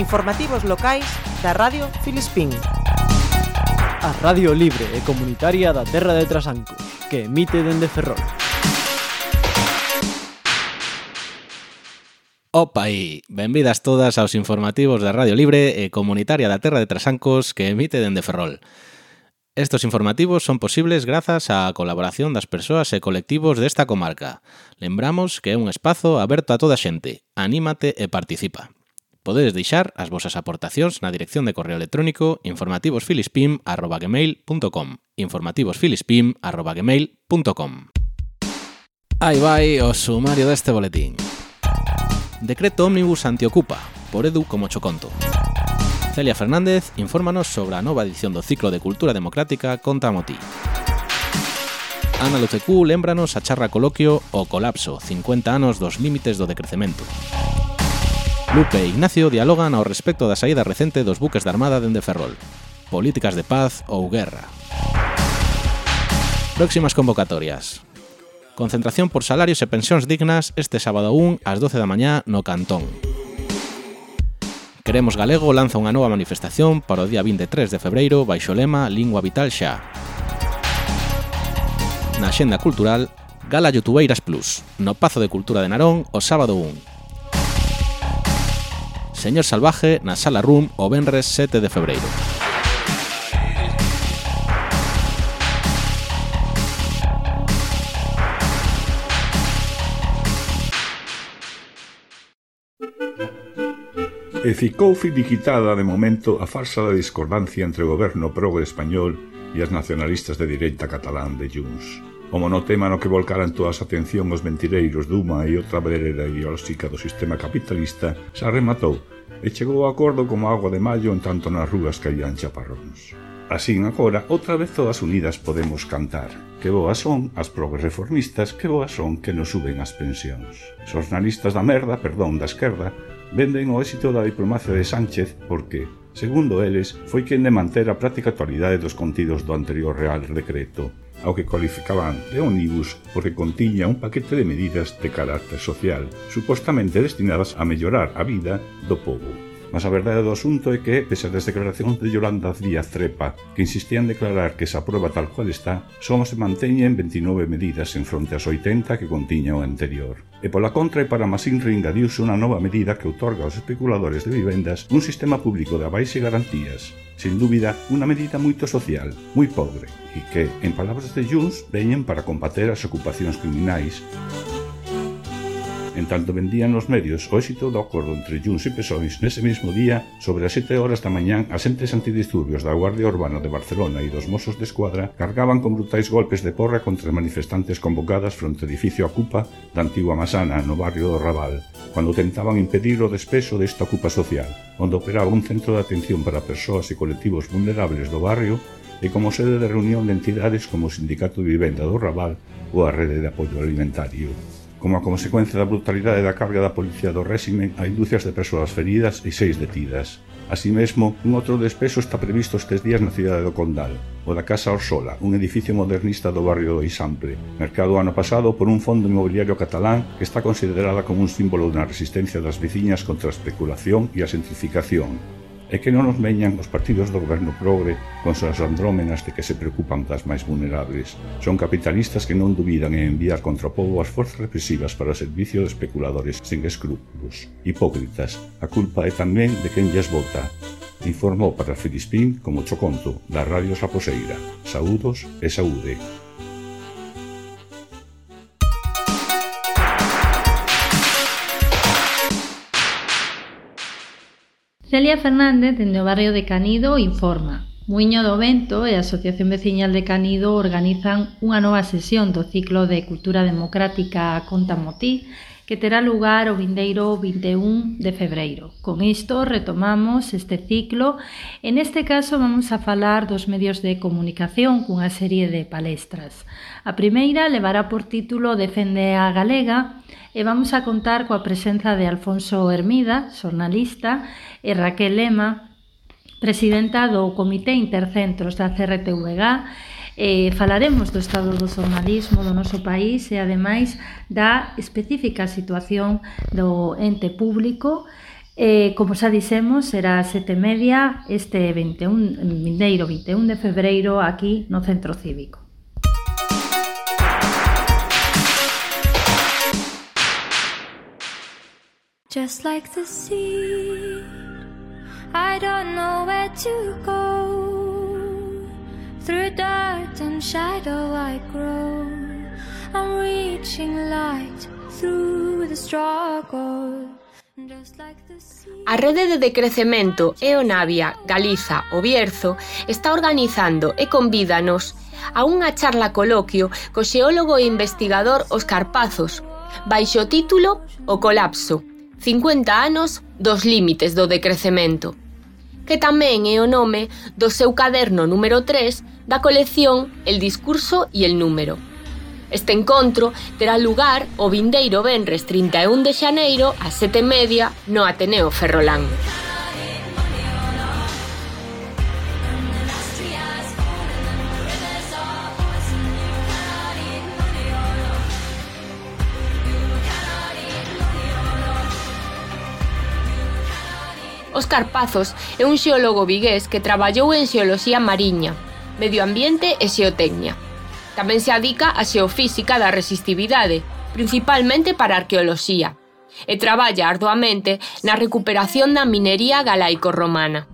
Informativos locais da Radio Filispín. A Radio Libre e Comunitaria da Terra de Trasanco, que emite dende Ferrol. Opa aí, benvidas todas aos informativos da Radio Libre e Comunitaria da Terra de Trasancos que emite dende Ferrol. Estos informativos son posibles grazas á colaboración das persoas e colectivos desta comarca. Lembramos que é un espazo aberto a toda xente. Anímate e participa. Podedes deixar as vosas aportacións na dirección de correo electrónico informativosfilispim@gmail.com. informativosfilispim@gmail.com. Aí vai o sumario deste boletín. Decreto Omnibus Antiocupa, por Edu como Choconto. Celia Fernández infórmanos sobre a nova edición do ciclo de Cultura Democrática Conta Motí. Ana Lucecú, lembranos a charra coloquio O colapso, 50 anos dos límites do decrecemento. Lupe e Ignacio dialogan ao respecto da saída recente dos buques da Armada dende Ferrol, políticas de paz ou guerra. Próximas convocatorias. Concentración por salarios e pensións dignas este sábado 1 ás 12 da mañá no Cantón. Queremos Galego lanza unha nova manifestación para o día 23 de febreiro baixo lema Lingua Vital Xa. Na xenda cultural, Gala Youtubeiras Plus, no Pazo de Cultura de Narón, o sábado 1. Señor Salvaje na Sala Room o Benres 7 de febreiro. E ficou fidiquitada de momento a farsa da discordancia entre o goberno progo español e as nacionalistas de direita catalán de Junts. O monotema no que volcaran toda a atención os mentireiros Duma e outra vereda ideolóxica do sistema capitalista xa rematou e chegou ao acordo como agua de maio en tanto nas rúas caían chaparróns. Así agora, outra vez todas unidas podemos cantar. Que boas son as progres reformistas, que boas son que nos suben as pensións. Xornalistas da merda, perdón, da esquerda Venden o éxito da diplomacia de Sánchez porque, segundo eles, foi quen de manter a práctica actualidade dos contidos do anterior Real Decreto ao que cualificaban de ómnibus porque contiña un paquete de medidas de carácter social supostamente destinadas a mellorar a vida do povo. Mas a verdade do asunto é que, pese das declaracións de Yolanda Díaz Trepa, que insistía en declarar que esa prueba tal cual está, só se manteñen 29 medidas en fronte ás 80 que contiña o anterior. E pola contra e para máis ringadiuse unha nova medida que outorga aos especuladores de vivendas un sistema público de abaixe garantías, sin dúbida, unha medida moito social, moi pobre, e que, en palabras de Junts, veñen para combater as ocupacións criminais en tanto vendían nos medios o éxito do acordo entre Junts e Pesóis nese mesmo día, sobre as 7 horas da mañán, asentes antidisturbios da Guardia Urbana de Barcelona e dos Mossos de Escuadra cargaban con brutais golpes de porra contra manifestantes convocadas fronte ao edificio Acupa da antigua Masana, no barrio do Raval, cando tentaban impedir o despeso desta ocupa social, onde operaba un centro de atención para persoas e colectivos vulnerables do barrio e como sede de reunión de entidades como o Sindicato de Vivenda do Raval ou a Rede de Apoio Alimentario. Como consecuencia da brutalidade da carga da policía do réximen, hai dúcias de persoas feridas e seis detidas. Así mesmo, un outro despeso está previsto estes días na cidade do Condal, o da Casa Orsola, un edificio modernista do barrio do Isample, mercado ano pasado por un fondo inmobiliario catalán que está considerada como un símbolo da resistencia das veciñas contra a especulación e a gentrificación e que non nos veñan os partidos do goberno progre con suas andrómenas de que se preocupan das máis vulnerables. Son capitalistas que non dubidan en enviar contra o povo as forzas represivas para o servicio de especuladores sin escrúpulos. Hipócritas, a culpa é tamén de quen lles vota. Informou para Felispín, como choconto da Radio Raposeira. Saúdos e saúde. Celia Fernández, dende o barrio de Canido, informa. Muiño do Vento e a Asociación Veciñal de Canido organizan unha nova sesión do ciclo de Cultura Democrática Conta Motí que terá lugar o vindeiro 21 de febreiro. Con isto retomamos este ciclo. En este caso vamos a falar dos medios de comunicación cunha serie de palestras. A primeira levará por título Defende a Galega e vamos a contar coa presenza de Alfonso Hermida, xornalista, e Raquel Lema, presidenta do Comité Intercentros da CRTVG, eh, falaremos do estado do xornalismo do noso país e ademais da específica situación do ente público Eh, como xa dixemos, será sete media este 21, vindeiro 21 de febreiro aquí no Centro Cívico. Just like the sea, I don't know where to go. Through dirt and shadow I grow. I'm reaching light through the struggle. A Rede de Decrecemento Eonavia Galiza o Bierzo está organizando e convídanos a unha charla coloquio co xeólogo e investigador Óscar Pazos baixo o título O colapso 50 anos dos límites do decrecemento que tamén é o nome do seu caderno número 3 da colección El discurso e el número. Este encontro terá lugar o vindeiro venres 31 de xaneiro ás 7:30 no Ateneo Ferrolán. Óscar Pazos é un xeólogo vigués que traballou en xeoloxía mariña, medio ambiente e xeotecnia. Tamén se adica a xeofísica da resistividade, principalmente para arqueoloxía, e traballa arduamente na recuperación da minería galaico-romana.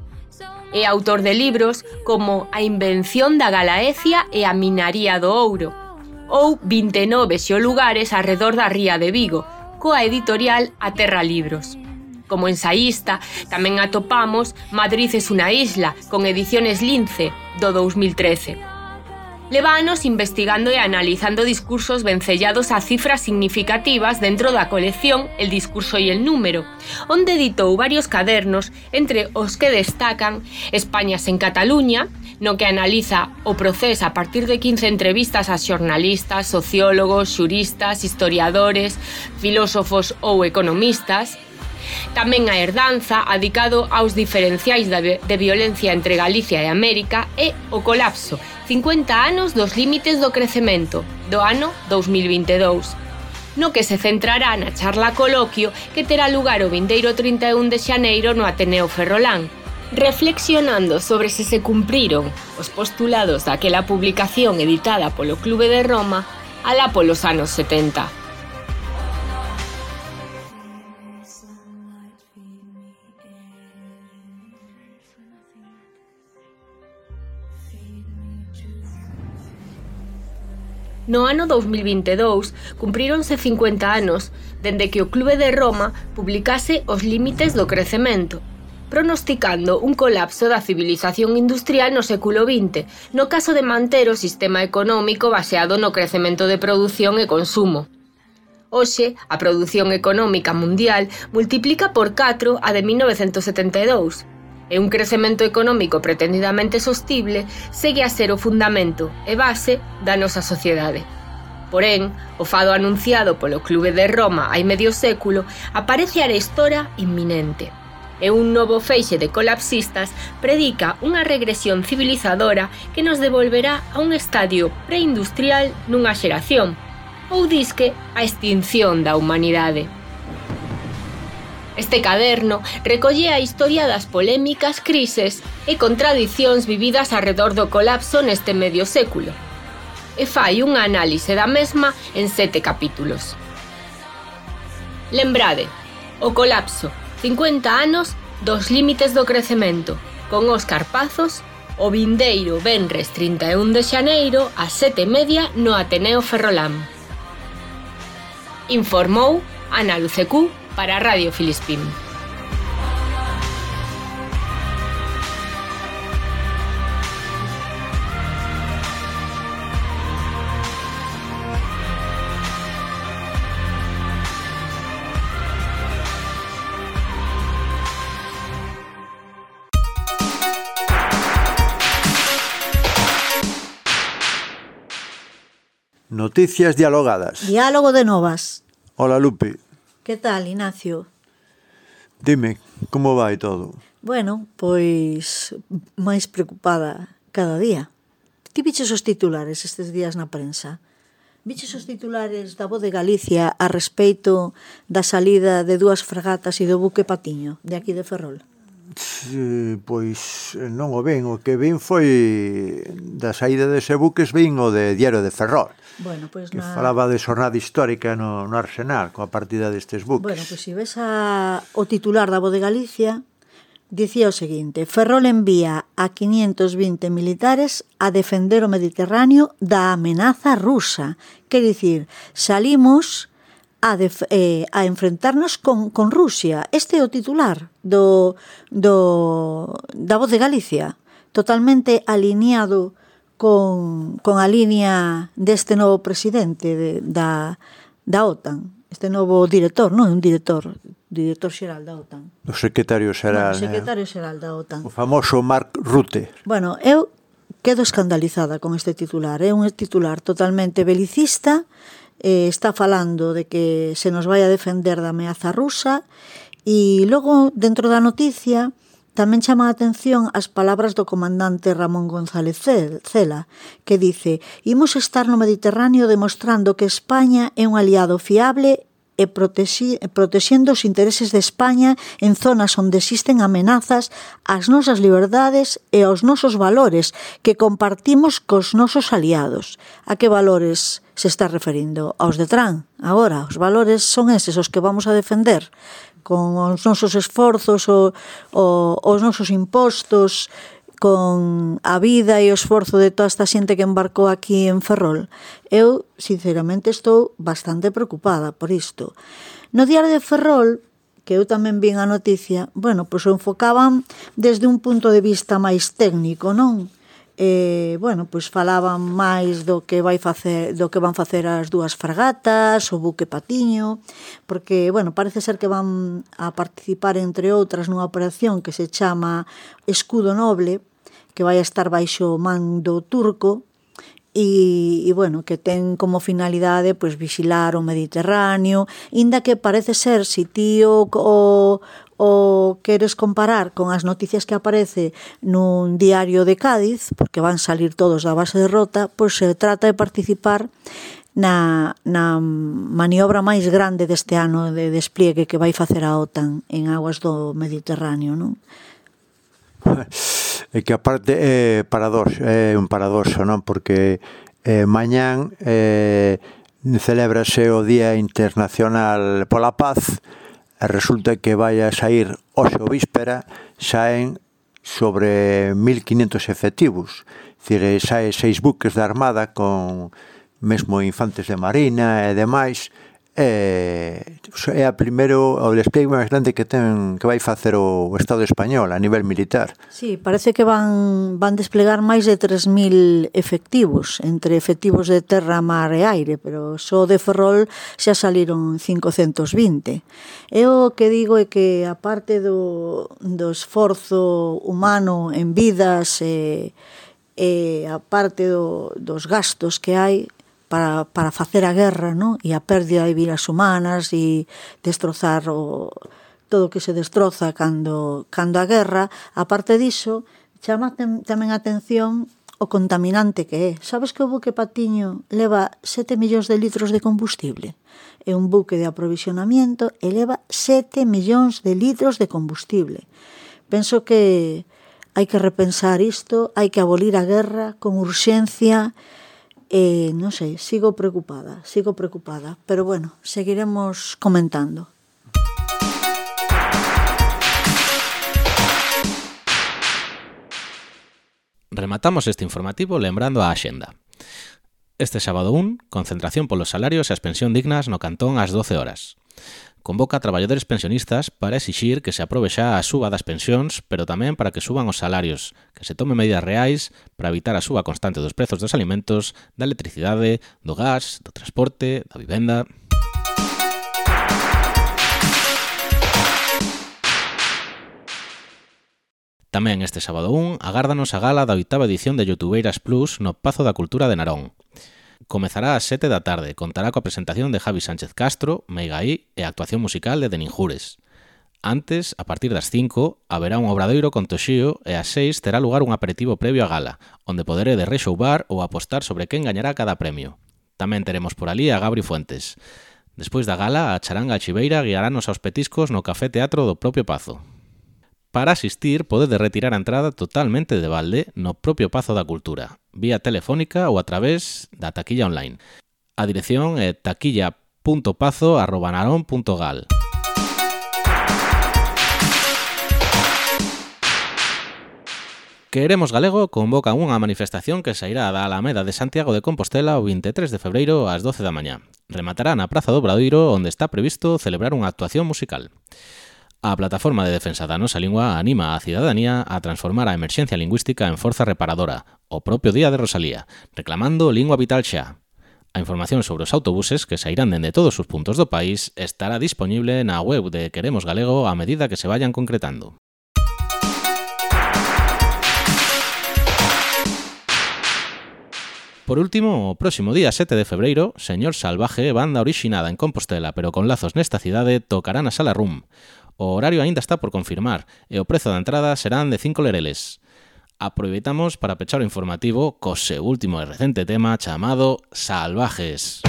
É autor de libros como A invención da Galaecia e a minaría do ouro, ou 29 xeolugares arredor da ría de Vigo, coa editorial A Terra Libros como ensaísta, tamén atopamos Madrid es unha isla, con ediciones Lince, do 2013. Levanos investigando e analizando discursos vencellados a cifras significativas dentro da colección El discurso e el número, onde editou varios cadernos entre os que destacan Españas en Cataluña, no que analiza o proceso a partir de 15 entrevistas a xornalistas, sociólogos, xuristas, historiadores, filósofos ou economistas, Tamén a herdanza adicado aos diferenciais de violencia entre Galicia e América e o colapso 50 anos dos límites do crecemento do ano 2022 no que se centrará na charla coloquio que terá lugar o vindeiro 31 de xaneiro no Ateneo Ferrolán, Reflexionando sobre se se cumpriron os postulados daquela publicación editada polo Clube de Roma alá polos anos 70. No ano 2022 cumpríronse 50 anos dende que o Clube de Roma publicase os límites do crecemento, pronosticando un colapso da civilización industrial no século XX, no caso de manter o sistema económico baseado no crecemento de produción e consumo. Hoxe, a produción económica mundial multiplica por 4 a de 1972, e un crecemento económico pretendidamente sostible segue a ser o fundamento e base da nosa sociedade. Porén, o fado anunciado polo Clube de Roma hai medio século aparece a arestora inminente. E un novo feixe de colapsistas predica unha regresión civilizadora que nos devolverá a un estadio preindustrial nunha xeración, ou disque a extinción da humanidade. Este caderno recolle a historia das polémicas, crises e contradicións vividas arredor do colapso neste medio século e fai unha análise da mesma en sete capítulos. Lembrade, o colapso, 50 anos dos límites do crecemento, con Óscar Pazos, o vindeiro Benres 31 de xaneiro a sete media no Ateneo Ferrolán. Informou Ana Lucecú para Radio Filispín. Noticias dialogadas. Diálogo de novas. Hola, Lupe. Que tal, Ignacio? Dime, como vai todo? Bueno, pois máis preocupada cada día. Ti viches os titulares estes días na prensa? Viches os titulares da Voz de Galicia a respeito da salida de dúas fragatas e do buque Patiño, de aquí de Ferrol? Pois non o ven, o que vin foi da saída de buques vin o de Diario de Ferrol. Bueno, pois pues que na... falaba de xornada histórica no, no Arsenal, coa partida destes buques. Bueno, pois pues, se ves a, o titular da Voz de Galicia, dicía o seguinte, Ferrol envía a 520 militares a defender o Mediterráneo da amenaza rusa. Que dicir, salimos a, def, eh, a enfrentarnos con, con Rusia. Este é o titular do, do, da Voz de Galicia, totalmente alineado con, con a línea deste novo presidente de, da, da OTAN, este novo director, non é un director, director xeral da OTAN. O secretario xeral. Bueno, o eh, secretario xeral da OTAN. O famoso Mark Rutte. Bueno, eu quedo escandalizada con este titular. É un titular totalmente belicista, eh, está falando de que se nos vai a defender da ameaza rusa e logo dentro da noticia tamén chama a atención as palabras do comandante Ramón González Cela, que dice «Imos estar no Mediterráneo demostrando que España é un aliado fiable e protexendo os intereses de España en zonas onde existen amenazas ás nosas liberdades e aos nosos valores que compartimos cos nosos aliados. A que valores se está referindo? Aos de Trán? Agora, os valores son eses os que vamos a defender con os nosos esforzos, o, o, os nosos impostos, con a vida e o esforzo de toda esta xente que embarcou aquí en Ferrol, eu, sinceramente, estou bastante preocupada por isto. No diario de Ferrol, que eu tamén vin a noticia, bueno, pois o enfocaban desde un punto de vista máis técnico, non? eh, bueno, pois falaban máis do que vai facer, do que van facer as dúas fragatas, o buque Patiño, porque, bueno, parece ser que van a participar entre outras nunha operación que se chama Escudo Noble, que vai a estar baixo o mando turco e, e bueno, que ten como finalidade pois vixilar o Mediterráneo, inda que parece ser si ti o, o, ou queres comparar con as noticias que aparece nun diario de Cádiz, porque van salir todos da base de rota, pois se trata de participar na, na maniobra máis grande deste ano de despliegue que vai facer a OTAN en aguas do Mediterráneo, non? É que aparte é paradoxo, é un paradoxo, non? Porque eh, mañán eh, celébrase o Día Internacional pola Paz, e resulta que vai a sair hoxe o víspera saen sobre 1500 efectivos. Cire, sae seis buques da Armada con mesmo infantes de marina e demais eh, é a primeiro o despliegue máis grande que ten que vai facer o Estado español a nivel militar. Sí, parece que van van desplegar máis de 3000 efectivos, entre efectivos de terra, mar e aire, pero só de Ferrol xa saliron 520. Eu o que digo é que aparte do do esforzo humano en vidas e eh, e a parte do, dos gastos que hai para, para facer a guerra non? e a pérdida de vidas humanas e destrozar o, todo o que se destroza cando, cando a guerra. Aparte diso, chama tamén a atención o contaminante que é. Sabes que o buque Patiño leva 7 millóns de litros de combustible? É un buque de aprovisionamiento e leva 7 millóns de litros de combustible. Penso que hai que repensar isto, hai que abolir a guerra con urxencia, Eh, non sei, sigo preocupada, sigo preocupada, pero bueno, seguiremos comentando. Rematamos este informativo lembrando a Axenda. Este sábado 1, concentración polos salarios e as pensión dignas no Cantón ás 12 horas convoca a traballadores pensionistas para exixir que se aprobe xa a suba das pensións, pero tamén para que suban os salarios, que se tome medidas reais para evitar a suba constante dos prezos dos alimentos, da electricidade, do gas, do transporte, da vivenda... Tamén este sábado 1 agárdanos a gala da oitava edición de Youtubeiras Plus no Pazo da Cultura de Narón. Comezará ás 7 da tarde, contará coa presentación de Javi Sánchez Castro, Meigaí e a actuación musical de Deninjures. Antes, a partir das 5, haberá un obradoiro con Toxío e ás 6 terá lugar un aperitivo previo á gala, onde poderé de rexoubar ou apostar sobre quen gañará cada premio. Tamén teremos por ali a Gabri Fuentes. Despois da gala, a charanga Chiveira guiarános aos petiscos no Café Teatro do propio Pazo. Para asistir, podedes retirar a entrada totalmente de balde no propio Pazo da Cultura, vía telefónica ou a través da taquilla online. A dirección é taquilla.pazo.narón.gal. Queremos Galego convoca unha manifestación que sairá da Alameda de Santiago de Compostela o 23 de febreiro ás 12 da mañá. Rematará na Praza do Bradoiro, onde está previsto celebrar unha actuación musical. A plataforma de defensa da nosa lingua anima a cidadanía a transformar a emerxencia lingüística en forza reparadora, o propio día de Rosalía, reclamando lingua vital xa. A información sobre os autobuses que sairán dende todos os puntos do país estará disponible na web de Queremos Galego a medida que se vayan concretando. Por último, o próximo día 7 de febreiro, Señor Salvaje, banda orixinada en Compostela pero con lazos nesta cidade, tocarán a Sala Rum. O horario aínda está por confirmar e o prezo da entrada serán de 5 lereles. Aproveitamos para pechar o informativo co seu último e recente tema chamado Salvajes.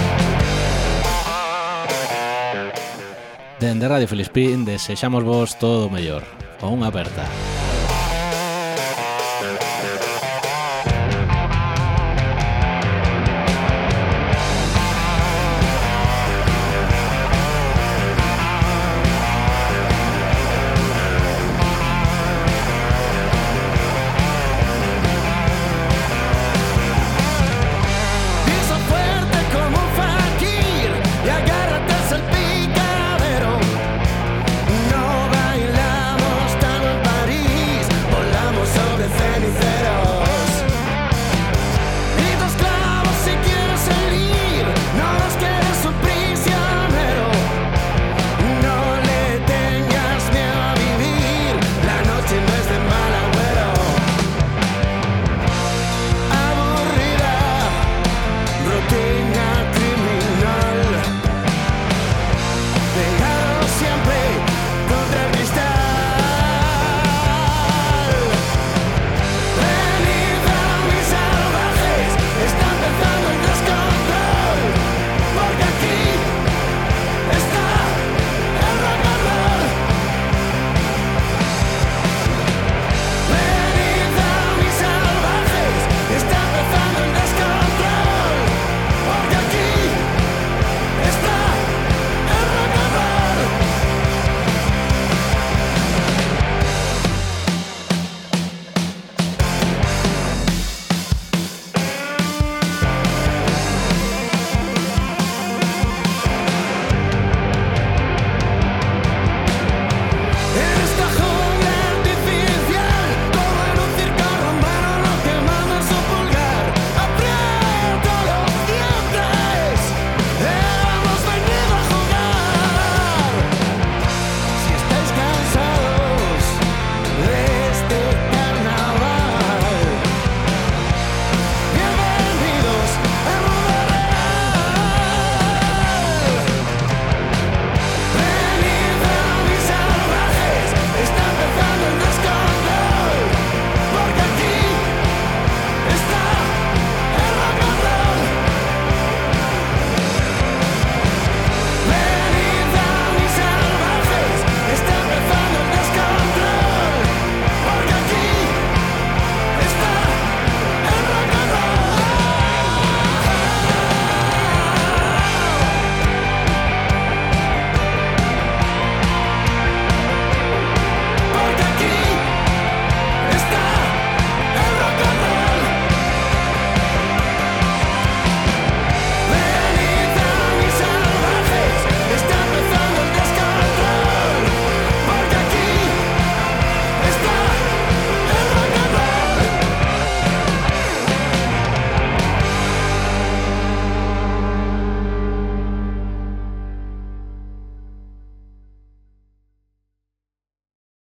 Dende Radio Felispín desexamos vos todo o mellor. Unha aperta.